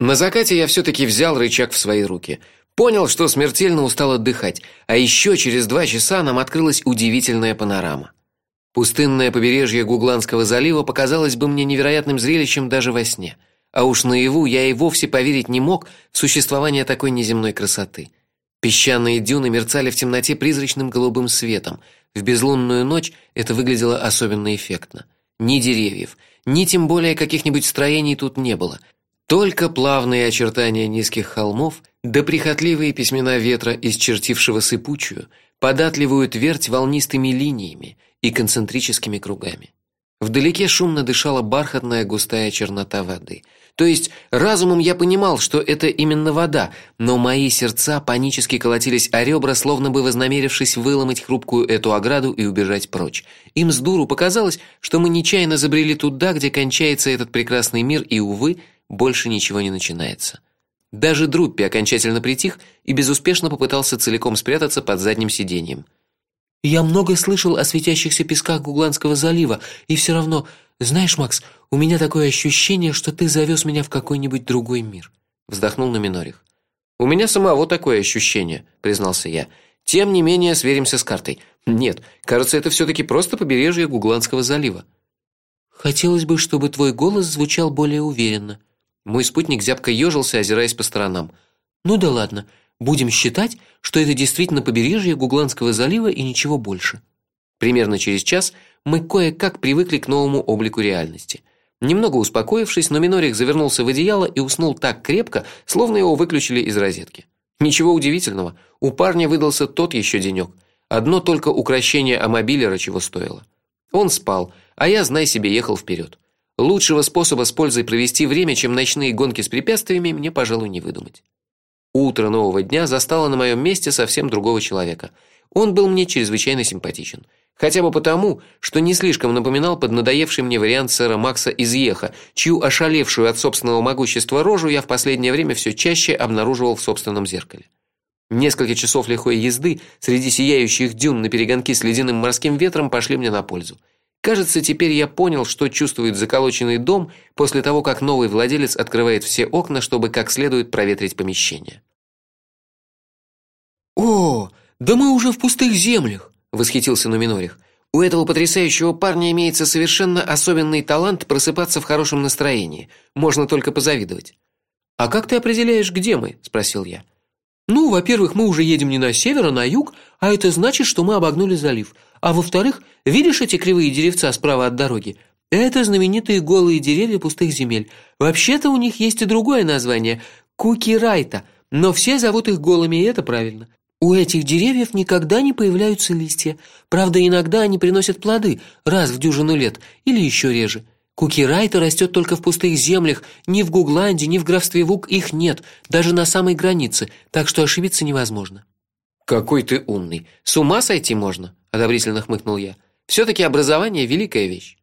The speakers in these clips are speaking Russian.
На закате я все таки взял рычаг в свои руки. Понял, что смертельно устал отдыхать, а еще через два часа нам открылась удивительная панорама. Пустынное побережье Гугланского залива показалось бы мне невероятным зрелищем даже во сне. А уж наяву я и вовсе поверить не мог в существование такой неземной красоты. Песчаные дюны мерцали в темноте призрачным голубым светом. В безлунную ночь это выглядело особенно эффектно. Ни деревьев, ни тем более каких-нибудь строений тут не было. Только плавные очертания низких холмов, да прихотливые письмена ветра, исчертившего сыпучую, податливую твердь волнистыми линиями и концентрическими кругами. Вдалеке шумно дышала бархатная густая чернота воды. То есть разумом я понимал, что это именно вода, но мои сердца панически колотились о ребра, словно бы вознамерившись выломать хрупкую эту ограду и убежать прочь. Им с дуру показалось, что мы нечаянно забрели туда, где кончается этот прекрасный мир, и увы, больше ничего не начинается. Даже Друппи окончательно притих и безуспешно попытался целиком спрятаться под задним сиденьем. Я много слышал о светящихся песках Гугланского залива, и все равно, знаешь, Макс, у меня такое ощущение, что ты завез меня в какой-нибудь другой мир, вздохнул Номинорих. У меня самого такое ощущение, признался я. Тем не менее, сверимся с картой. Нет, кажется, это все таки просто побережье Гугланского залива. Хотелось бы, чтобы твой голос звучал более уверенно. Мой спутник зябко ежился, озираясь по сторонам. Ну да ладно. Будем считать, что это действительно побережье Гугланского залива и ничего больше. Примерно через час мы кое-как привыкли к новому облику реальности. Немного успокоившись, но Минорих завернулся в одеяло и уснул так крепко, словно его выключили из розетки. Ничего удивительного, у парня выдался тот еще денек. Одно только украшение амобилера чего стоило. Он спал, а я, знай себе, ехал вперед. Лучшего способа с пользой провести время, чем ночные гонки с препятствиями, мне, пожалуй, не выдумать. Утро нового дня застало на моем месте совсем другого человека. Он был мне чрезвычайно симпатичен, хотя бы потому, что не слишком напоминал поднадоевший мне вариант сэра Макса из Еха, чью ошалевшую от собственного могущества рожу я в последнее время все чаще обнаруживал в собственном зеркале. Несколько часов лихой езды среди сияющих дюн на перегонки с ледяным морским ветром пошли мне на пользу. Кажется, теперь я понял, что чувствует заколоченный дом после того, как новый владелец открывает все окна, чтобы как следует проветрить помещение. О, да мы уже в пустых землях, восхитился Номинорих. У этого потрясающего парня имеется совершенно особенный талант просыпаться в хорошем настроении. Можно только позавидовать. А как ты определяешь, где мы? спросил я. Ну, во-первых, мы уже едем не на север, а на юг, а это значит, что мы обогнули залив. А во-вторых, видишь эти кривые деревца справа от дороги? Это знаменитые голые деревья пустых земель. Вообще-то у них есть и другое название кукирайта, но все зовут их голыми, и это правильно. У этих деревьев никогда не появляются листья. Правда, иногда они приносят плоды раз в дюжину лет или еще реже. Кукирайта растет только в пустых землях, ни в Гугланде, ни в графстве Вук их нет, даже на самой границе, так что ошибиться невозможно. Какой ты умный. С ума сойти можно, одобрительно хмыкнул я. все таки образование великая вещь.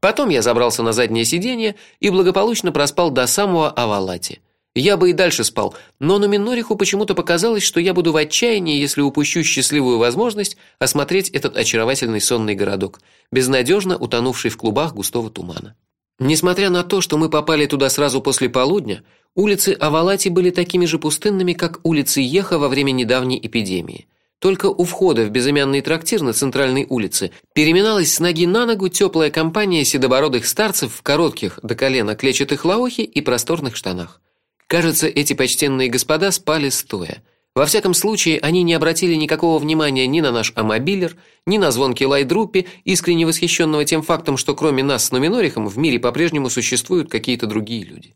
Потом я забрался на заднее сиденье и благополучно проспал до самого Авалати. Я бы и дальше спал, но Нуминориху почему-то показалось, что я буду в отчаянии, если упущу счастливую возможность осмотреть этот очаровательный сонный городок, безнадежно утонувший в клубах густого тумана. Несмотря на то, что мы попали туда сразу после полудня, улицы Авалати были такими же пустынными, как улицы Еха во время недавней эпидемии. Только у входа в безымянный трактир на центральной улице переминалась с ноги на ногу теплая компания седобородых старцев в коротких до колена клетчатых лаохи и просторных штанах. Кажется, эти почтенные господа спали стоя. Во всяком случае, они не обратили никакого внимания ни на наш амобилер, ни на звонкий лай Друппи, искренне восхищенного тем фактом, что кроме нас с Номинорихом в мире по-прежнему существуют какие-то другие люди.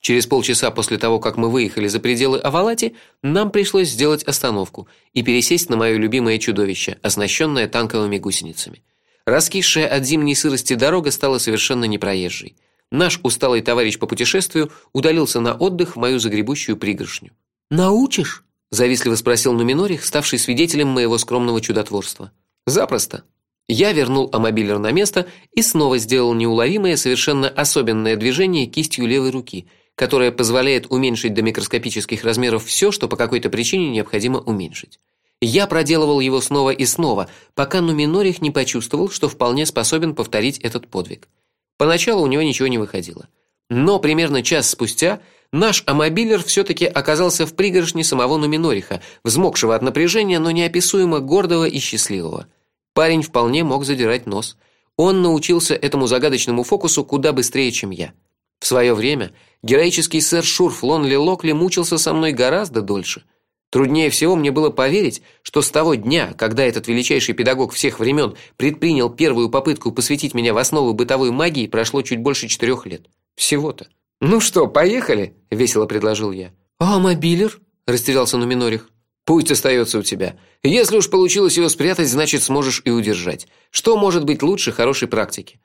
Через полчаса после того, как мы выехали за пределы Авалати, нам пришлось сделать остановку и пересесть на моё любимое чудовище, оснащенное танковыми гусеницами. Раскисшая от зимней сырости дорога стала совершенно непроезжей. Наш усталый товарищ по путешествию удалился на отдых в мою загребущую пригоршню. Научишь? завистливо спросил Нуминорих, ставший свидетелем моего скромного чудотворства. Запросто. Я вернул амобилер на место и снова сделал неуловимое, совершенно особенное движение кистью левой руки, которое позволяет уменьшить до микроскопических размеров все, что по какой-то причине необходимо уменьшить. Я проделывал его снова и снова, пока Нуминорих не почувствовал, что вполне способен повторить этот подвиг. Поначалу у него ничего не выходило. Но примерно час спустя Наш амобилер все таки оказался в пригоршне самого Нуминориха, взмокшего от напряжения, но неописуемо гордого и счастливого. Парень вполне мог задирать нос. Он научился этому загадочному фокусу куда быстрее, чем я. В свое время героический сэр Шурф Лонли Локли мучился со мной гораздо дольше. Труднее всего мне было поверить, что с того дня, когда этот величайший педагог всех времен предпринял первую попытку посвятить меня в основы бытовой магии, прошло чуть больше четырех лет. Всего-то. Ну что, поехали, весело предложил я. А мобилер? растерялся Нуминорих. Пусть остается у тебя. Если уж получилось его спрятать, значит, сможешь и удержать. Что может быть лучше хорошей практики?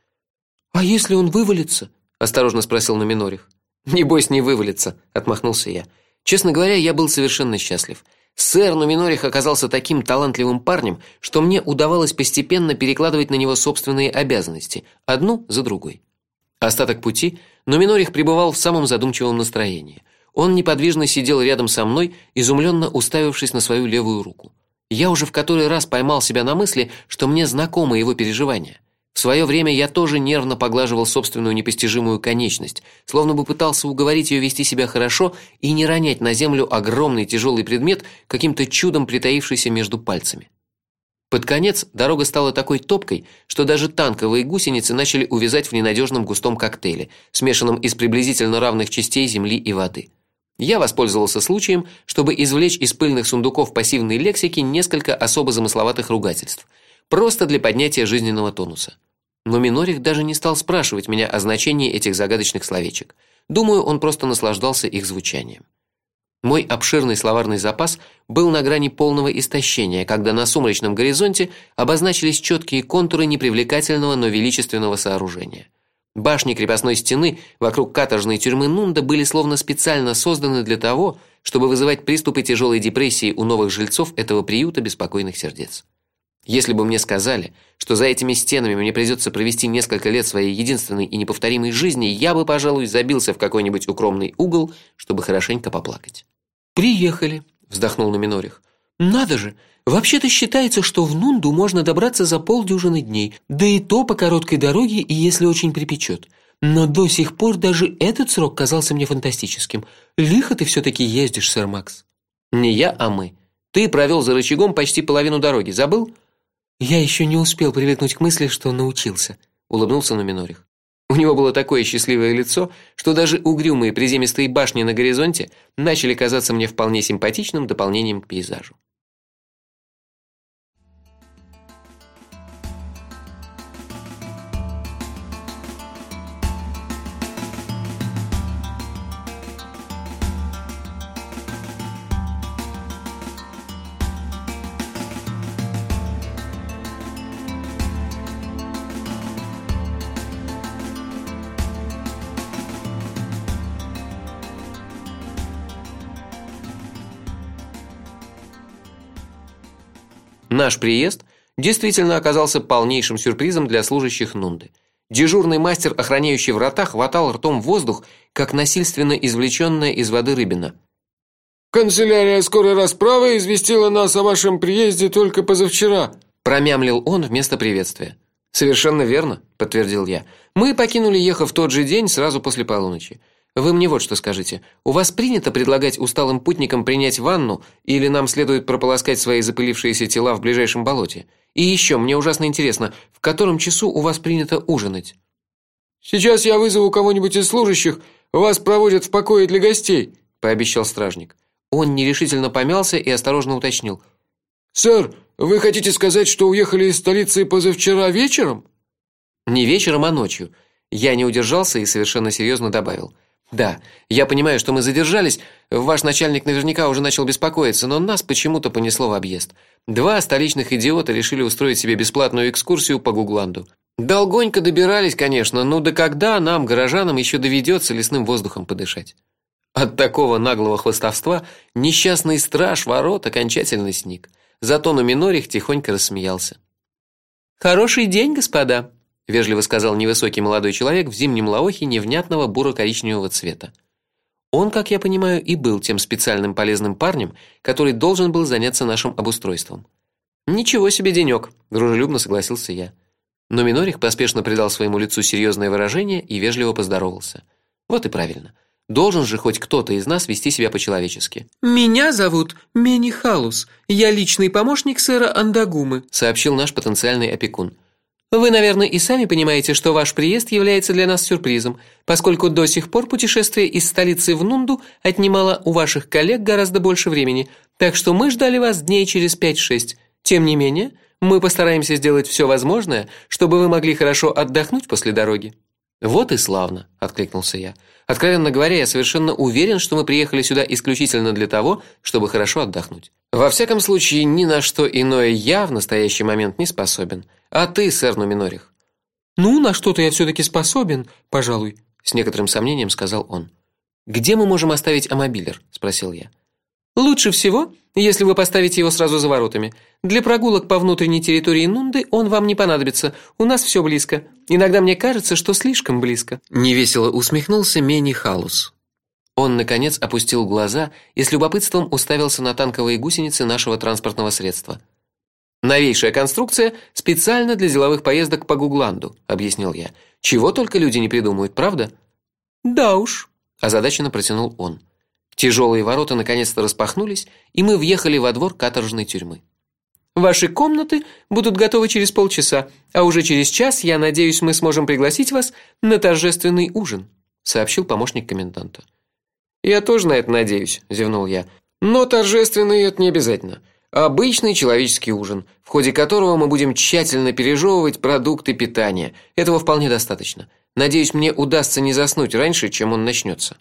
А если он вывалится? Осторожно спросил Нуминорих. Не бойся, не вывалится, отмахнулся я. Честно говоря, я был совершенно счастлив. Сэр Нуминорих оказался таким талантливым парнем, что мне удавалось постепенно перекладывать на него собственные обязанности, одну за другой. Остаток пути Нуминорих пребывал в самом задумчивом настроении. Он неподвижно сидел рядом со мной, изумленно уставившись на свою левую руку. Я уже в который раз поймал себя на мысли, что мне знакомы его переживания. В свое время я тоже нервно поглаживал собственную непостижимую конечность, словно бы пытался уговорить ее вести себя хорошо и не ронять на землю огромный тяжелый предмет, каким-то чудом притаившийся между пальцами. Под конец дорога стала такой топкой, что даже танковые гусеницы начали увязать в ненадежном густом коктейле, смешанном из приблизительно равных частей земли и воды. Я воспользовался случаем, чтобы извлечь из пыльных сундуков пассивной лексики несколько особо замысловатых ругательств, просто для поднятия жизненного тонуса. Но Минорих даже не стал спрашивать меня о значении этих загадочных словечек. Думаю, он просто наслаждался их звучанием. Мой обширный словарный запас был на грани полного истощения, когда на сумрачном горизонте обозначились четкие контуры непривлекательного, но величественного сооружения. Башни крепостной стены вокруг каторжной тюрьмы Нунда были словно специально созданы для того, чтобы вызывать приступы тяжелой депрессии у новых жильцов этого приюта беспокойных сердец. Если бы мне сказали, что за этими стенами мне придется провести несколько лет своей единственной и неповторимой жизни, я бы, пожалуй, забился в какой-нибудь укромный угол, чтобы хорошенько поплакать. Приехали, вздохнул Номинорих. Надо же, вообще-то считается, что в Нунду можно добраться за полдюжины дней, да и то по короткой дороге и если очень припечет. Но до сих пор даже этот срок казался мне фантастическим. Лихо ты все таки ездишь, сэр Макс. Не я, а мы. Ты провел за рычагом почти половину дороги, забыл? Я еще не успел привыкнуть к мысли, что научился, улыбнулся Номинорих. У него было такое счастливое лицо, что даже угрюмые приземистые башни на горизонте начали казаться мне вполне симпатичным дополнением к пейзажу. Наш приезд действительно оказался полнейшим сюрпризом для служащих Нунды. Дежурный мастер, охраняющий врата, хватал ртом воздух, как насильственно извлеченная из воды рыбина. Канцелярия скорой расправы известила нас о вашем приезде только позавчера, промямлил он вместо приветствия. Совершенно верно, подтвердил я. Мы покинули Ехав в тот же день, сразу после полуночи. Вы мне вот что скажите. У вас принято предлагать усталым путникам принять ванну или нам следует прополоскать свои запылившиеся тела в ближайшем болоте? И еще, мне ужасно интересно, в котором часу у вас принято ужинать? Сейчас я вызову кого-нибудь из служащих, вас проводят в покое для гостей, пообещал стражник. Он нерешительно помялся и осторожно уточнил: "Сэр, вы хотите сказать, что уехали из столицы позавчера вечером?" "Не вечером, а ночью". Я не удержался и совершенно серьезно добавил: да, я понимаю, что мы задержались. Ваш начальник наверняка уже начал беспокоиться, но нас почему-то понесло в объезд. Два столичных идиота решили устроить себе бесплатную экскурсию по Гугланду. Долгонько добирались, конечно, но до когда нам, горожанам, еще доведется лесным воздухом подышать? От такого наглого хвастовства несчастный страж ворот окончательно сник. Зато на Минорих тихонько рассмеялся. Хороший день, господа, вежливо сказал невысокий молодой человек в зимнем лаохе невнятного буро-коричневого цвета. Он, как я понимаю, и был тем специальным полезным парнем, который должен был заняться нашим обустройством. Ничего себе денек, дружелюбно согласился я. Но Минорих поспешно придал своему лицу серьезное выражение и вежливо поздоровался. Вот и правильно. Должен же хоть кто-то из нас вести себя по-человечески. Меня зовут Мени Халус. Я личный помощник сэра Андагумы, сообщил наш потенциальный опекун. Вы, наверное, и сами понимаете, что ваш приезд является для нас сюрпризом, поскольку до сих пор путешествие из столицы в Нунду отнимало у ваших коллег гораздо больше времени, так что мы ждали вас дней через 5-6. Тем не менее, мы постараемся сделать все возможное, чтобы вы могли хорошо отдохнуть после дороги. Вот и славно, откликнулся я. Откровенно говоря, я совершенно уверен, что мы приехали сюда исключительно для того, чтобы хорошо отдохнуть. Во всяком случае, ни на что иное я в настоящий момент не способен. А ты, сэр Нуминорих? Ну, на что-то я все таки способен, пожалуй, с некоторым сомнением сказал он. Где мы можем оставить амобилер, спросил я. Лучше всего, если вы поставите его сразу за воротами. Для прогулок по внутренней территории Нунды он вам не понадобится. У нас все близко. Иногда мне кажется, что слишком близко. Невесело усмехнулся Мени Халус. Он наконец опустил глаза и с любопытством уставился на танковые гусеницы нашего транспортного средства. Новейшая конструкция специально для деловых поездок по Гугланду, объяснил я. Чего только люди не придумывают, правда? Да уж, озадаченно протянул он. Тяжелые ворота наконец-то распахнулись, и мы въехали во двор каторжной тюрьмы. Ваши комнаты будут готовы через полчаса, а уже через час, я надеюсь, мы сможем пригласить вас на торжественный ужин, сообщил помощник коменданта. Я тоже на это надеюсь, зевнул я. Но торжественный это не обязательно. Обычный человеческий ужин, в ходе которого мы будем тщательно пережевывать продукты питания. Этого вполне достаточно. Надеюсь, мне удастся не заснуть раньше, чем он начнется.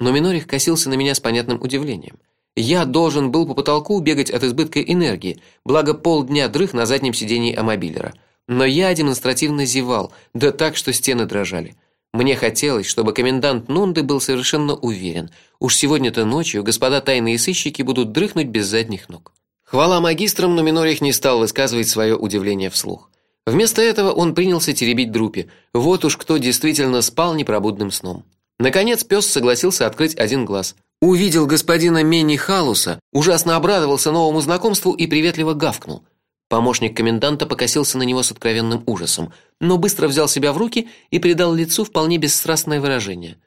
Но Минорих косился на меня с понятным удивлением. Я должен был по потолку бегать от избытка энергии, благо полдня дрых на заднем сидении амобилера. Но я демонстративно зевал, да так, что стены дрожали. Мне хотелось, чтобы комендант Нунды был совершенно уверен. Уж сегодня-то ночью господа тайные сыщики будут дрыхнуть без задних ног. Хвала магистрам, но Минорих не стал высказывать свое удивление вслух. Вместо этого он принялся теребить друпи. Вот уж кто действительно спал непробудным сном. Наконец пес согласился открыть один глаз. Увидел господина Мени Халуса, ужасно обрадовался новому знакомству и приветливо гавкнул. Помощник коменданта покосился на него с откровенным ужасом, но быстро взял себя в руки и придал лицу вполне бесстрастное выражение.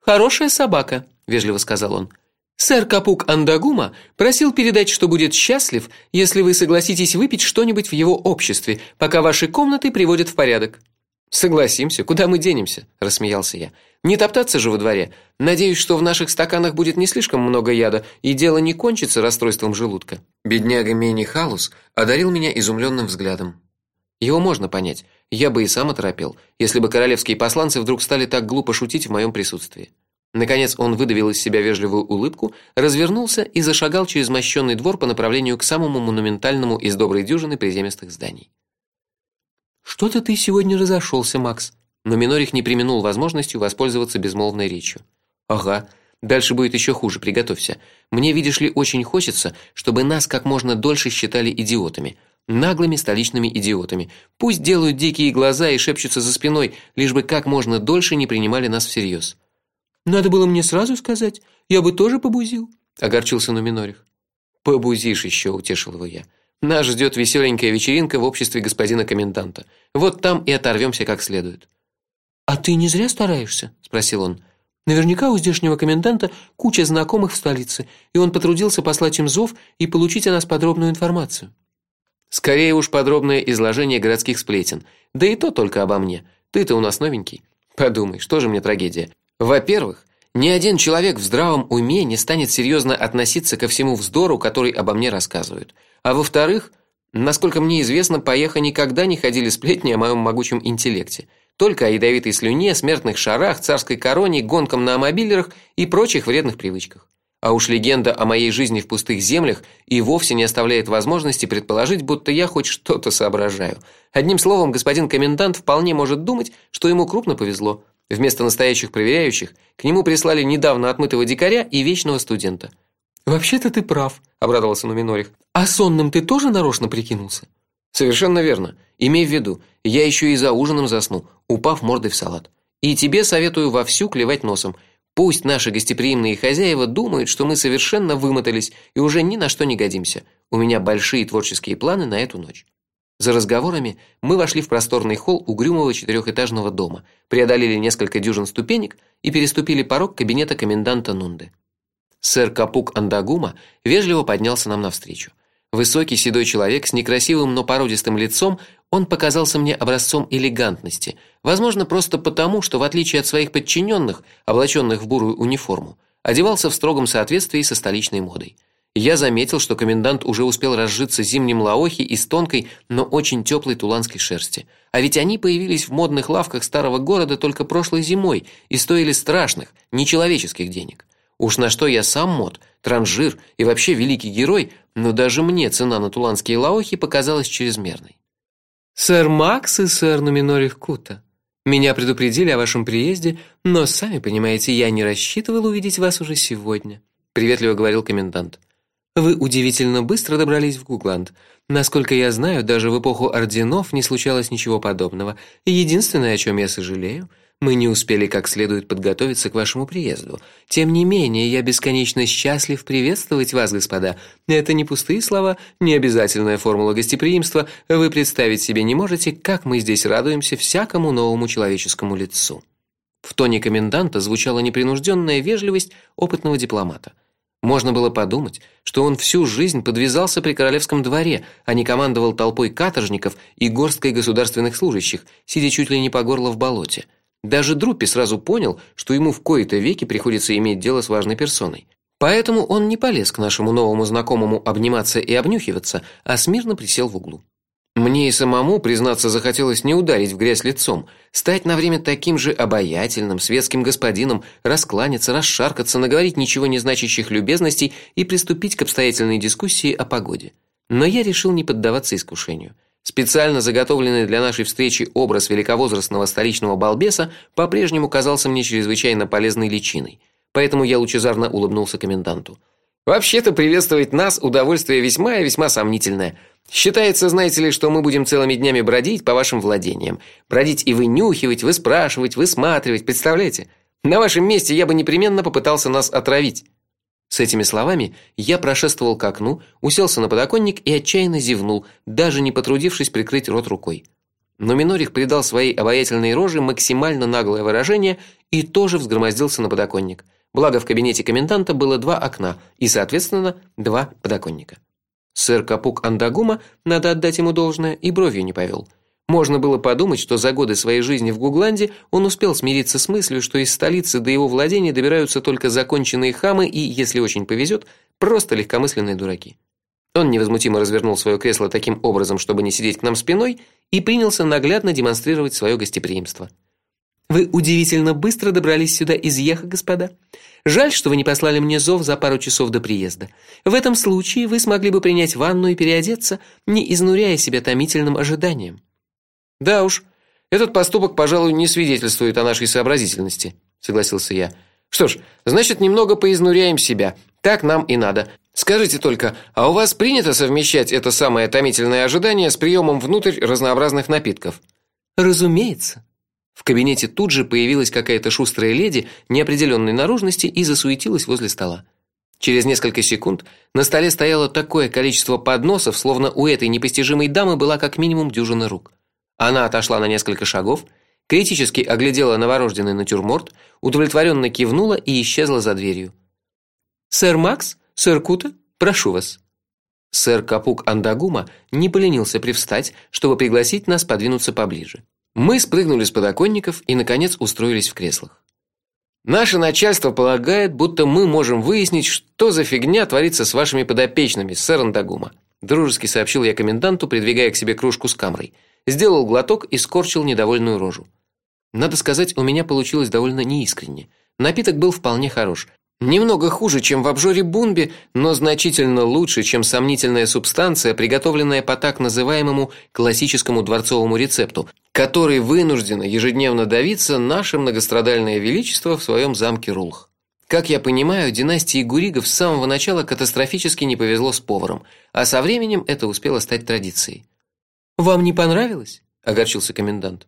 Хорошая собака, вежливо сказал он. Сэр Капук Андагума просил передать, что будет счастлив, если вы согласитесь выпить что-нибудь в его обществе, пока ваши комнаты приводят в порядок. Согласимся, куда мы денемся, рассмеялся я. Не топтаться же во дворе. Надеюсь, что в наших стаканах будет не слишком много яда, и дело не кончится расстройством желудка. Бедняга Мени Халус одарил меня изумленным взглядом. Его можно понять. Я бы и сам оторопел, если бы королевские посланцы вдруг стали так глупо шутить в моем присутствии. Наконец он выдавил из себя вежливую улыбку, развернулся и зашагал через мощенный двор по направлению к самому монументальному из доброй дюжины приземистых зданий. Что-то ты сегодня разошелся, Макс. Но Минорих не преминул возможностью воспользоваться безмолвной речью. Ага, дальше будет еще хуже, приготовься. Мне, видишь ли, очень хочется, чтобы нас как можно дольше считали идиотами, наглыми столичными идиотами. Пусть делают дикие глаза и шепчутся за спиной, лишь бы как можно дольше не принимали нас всерьез. Надо было мне сразу сказать, я бы тоже побузил, огорчился Нуминорих. Побузишь еще, утешил его я. Нас ждет веселенькая вечеринка в обществе господина коменданта. Вот там и оторвемся как следует. А ты не зря стараешься, спросил он. Наверняка у здешнего коменданта куча знакомых в столице, и он потрудился послать им зов и получить о нас подробную информацию. Скорее уж подробное изложение городских сплетен. Да и то только обо мне. Ты-то у нас новенький. Подумай, что же мне трагедия? Во-первых, ни один человек в здравом уме не станет серьезно относиться ко всему вздору, который обо мне рассказывают. А во-вторых, насколько мне известно, по Ехо никогда не ходили сплетни о моем могучем интеллекте, только о ядовитой слюне, смертных шарах, царской короне, гонкам на мобилерах и прочих вредных привычках. А уж легенда о моей жизни в пустых землях и вовсе не оставляет возможности предположить, будто я хоть что-то соображаю. Одним словом, господин комендант вполне может думать, что ему крупно повезло. Вместо настоящих проверяющих к нему прислали недавно отмытого дикаря и вечного студента. Вообще-то ты прав, обрадовался Нуминорих. А сонным ты тоже нарочно прикинулся? Совершенно верно. Имей в виду, я еще и за ужином засну, упав мордой в салат. И тебе советую вовсю клевать носом. Пусть наши гостеприимные хозяева думают, что мы совершенно вымотались и уже ни на что не годимся. У меня большие творческие планы на эту ночь. За разговорами мы вошли в просторный холл угрюмого четырехэтажного дома, преодолели несколько дюжин ступенек и переступили порог кабинета коменданта Нунды. Сэр Капук Андагума вежливо поднялся нам навстречу. Высокий седой человек с некрасивым, но породистым лицом, он показался мне образцом элегантности, возможно, просто потому, что в отличие от своих подчиненных, облаченных в бурую униформу, одевался в строгом соответствии со столичной модой. Я заметил, что комендант уже успел разжиться зимним лаохи из тонкой, но очень теплой туланской шерсти. А ведь они появились в модных лавках старого города только прошлой зимой и стоили страшных, нечеловеческих денег. Уж на что я сам мод, транжир и вообще великий герой, но даже мне цена на туланские лаохи показалась чрезмерной. Сэр Макс и сэр Нуминорих Кута. Меня предупредили о вашем приезде, но сами понимаете, я не рассчитывал увидеть вас уже сегодня, приветливо говорил комендант. Вы удивительно быстро добрались в Гугланд. Насколько я знаю, даже в эпоху орденов не случалось ничего подобного. Единственное, о чем я сожалею, мы не успели как следует подготовиться к вашему приезду. Тем не менее, я бесконечно счастлив приветствовать вас, господа. Это не пустые слова, не обязательная формула гостеприимства. Вы представить себе не можете, как мы здесь радуемся всякому новому человеческому лицу. В тоне коменданта звучала непринужденная вежливость опытного дипломата. Можно было подумать, что он всю жизнь подвязался при королевском дворе, а не командовал толпой каторжников и горсткой государственных служащих, сидя чуть ли не по горло в болоте. Даже Друппи сразу понял, что ему в кои-то веки приходится иметь дело с важной персоной. Поэтому он не полез к нашему новому знакомому обниматься и обнюхиваться, а смирно присел в углу. Мне и самому, признаться, захотелось не ударить в грязь лицом, стать на время таким же обаятельным, светским господином, раскланяться, расшаркаться, наговорить ничего не значащих любезностей и приступить к обстоятельной дискуссии о погоде. Но я решил не поддаваться искушению. Специально заготовленный для нашей встречи образ великовозрастного столичного балбеса по-прежнему казался мне чрезвычайно полезной личиной. Поэтому я лучезарно улыбнулся коменданту. Вообще-то приветствовать нас удовольствие весьма и весьма сомнительное. Считается, знаете ли, что мы будем целыми днями бродить по вашим владениям, бродить и вынюхивать, выспрашивать, высматривать, представляете? На вашем месте я бы непременно попытался нас отравить. С этими словами я прошествовал к окну, уселся на подоконник и отчаянно зевнул, даже не потрудившись прикрыть рот рукой. Но Минорих придал своей обаятельной роже максимально наглое выражение и тоже взгромоздился на подоконник. Благо в кабинете коменданта было два окна и, соответственно, два подоконника. Сэр Капук Андагума, надо отдать ему должное, и бровью не повел – можно было подумать, что за годы своей жизни в Гугланде он успел смириться с мыслью, что из столицы до его владений добираются только законченные хамы и, если очень повезет, просто легкомысленные дураки. Он невозмутимо развернул свое кресло таким образом, чтобы не сидеть к нам спиной, и принялся наглядно демонстрировать свое гостеприимство. Вы удивительно быстро добрались сюда из Еха, господа. Жаль, что вы не послали мне зов за пару часов до приезда. В этом случае вы смогли бы принять ванну и переодеться, не изнуряя себя томительным ожиданием. Да уж, этот поступок, пожалуй, не свидетельствует о нашей сообразительности, согласился я. Что ж, значит, немного поизнуряем себя. Так нам и надо. Скажите только, а у вас принято совмещать это самое томительное ожидание с приемом внутрь разнообразных напитков? Разумеется. В кабинете тут же появилась какая-то шустрая леди неопределенной наружности и засуетилась возле стола. Через несколько секунд на столе стояло такое количество подносов, словно у этой непостижимой дамы была как минимум дюжина рук. Она отошла на несколько шагов, критически оглядела новорожденный натюрморт, удовлетворенно кивнула и исчезла за дверью. Сэр Макс, сэр Кута, прошу вас. Сэр Капук Андагума не поленился привстать, чтобы пригласить нас подвинуться поближе. Мы спрыгнули с подоконников и наконец устроились в креслах. Наше начальство полагает, будто мы можем выяснить, что за фигня творится с вашими подопечными, сэр Андагума, дружески сообщил я коменданту, придвигая к себе кружку с камрой сделал глоток и скорчил недовольную рожу. Надо сказать, у меня получилось довольно неискренне. Напиток был вполне хорош. Немного хуже, чем в обжоре Бунби, но значительно лучше, чем сомнительная субстанция, приготовленная по так называемому классическому дворцовому рецепту, который вынуждено ежедневно давиться наше многострадальное величество в своем замке Рулх. Как я понимаю, династии Гуригов с самого начала катастрофически не повезло с поваром, а со временем это успело стать традицией. Вам не понравилось? огорчился комендант.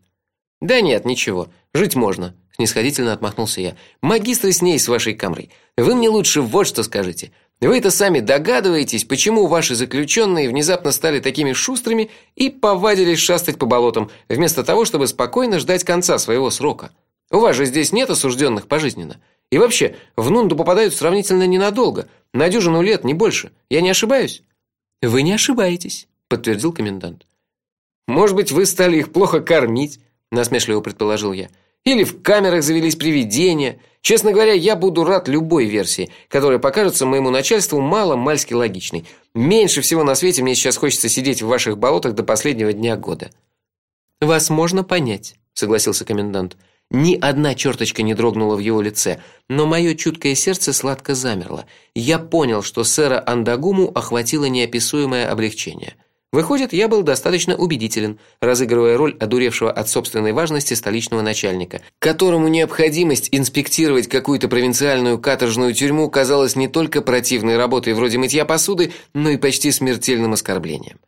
Да нет, ничего. Жить можно, снисходительно отмахнулся я. Магистры с ней с вашей камрой. Вы мне лучше вот что скажите. Вы-то сами догадываетесь, почему ваши заключенные внезапно стали такими шустрыми и повадились шастать по болотам, вместо того, чтобы спокойно ждать конца своего срока. У вас же здесь нет осужденных пожизненно. И вообще, в Нунду попадают сравнительно ненадолго, на дюжину лет, не больше. Я не ошибаюсь? Вы не ошибаетесь, подтвердил комендант. Может быть, вы стали их плохо кормить, насмешливо предположил я. Или в камерах завелись привидения. Честно говоря, я буду рад любой версии, которая покажется моему начальству мало-мальски логичной. Меньше всего на свете мне сейчас хочется сидеть в ваших болотах до последнего дня года. Вас можно понять, согласился комендант. Ни одна черточка не дрогнула в его лице, но мое чуткое сердце сладко замерло. Я понял, что сэра Андагуму охватило неописуемое облегчение. Выходит, я был достаточно убедителен, разыгрывая роль одуревшего от собственной важности столичного начальника, которому необходимость инспектировать какую-то провинциальную каторжную тюрьму казалась не только противной работой вроде мытья посуды, но и почти смертельным оскорблением.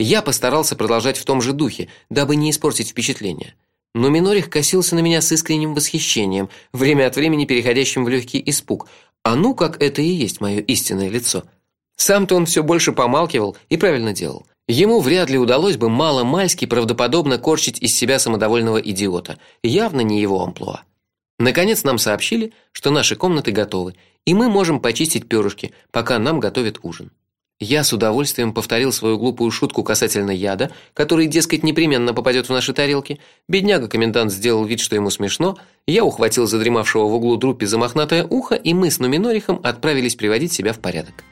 Я постарался продолжать в том же духе, дабы не испортить впечатление. Но Минорих косился на меня с искренним восхищением, время от времени переходящим в легкий испуг. А ну как это и есть мое истинное лицо. Сам-то он все больше помалкивал и правильно делал. Ему вряд ли удалось бы мало-мальски правдоподобно корчить из себя самодовольного идиота. Явно не его амплуа. Наконец нам сообщили, что наши комнаты готовы, и мы можем почистить перышки, пока нам готовят ужин. Я с удовольствием повторил свою глупую шутку касательно яда, который, дескать, непременно попадет в наши тарелки. Бедняга-комендант сделал вид, что ему смешно. Я ухватил задремавшего в углу друппи за мохнатое ухо, и мы с Нуминорихом отправились приводить себя в порядок.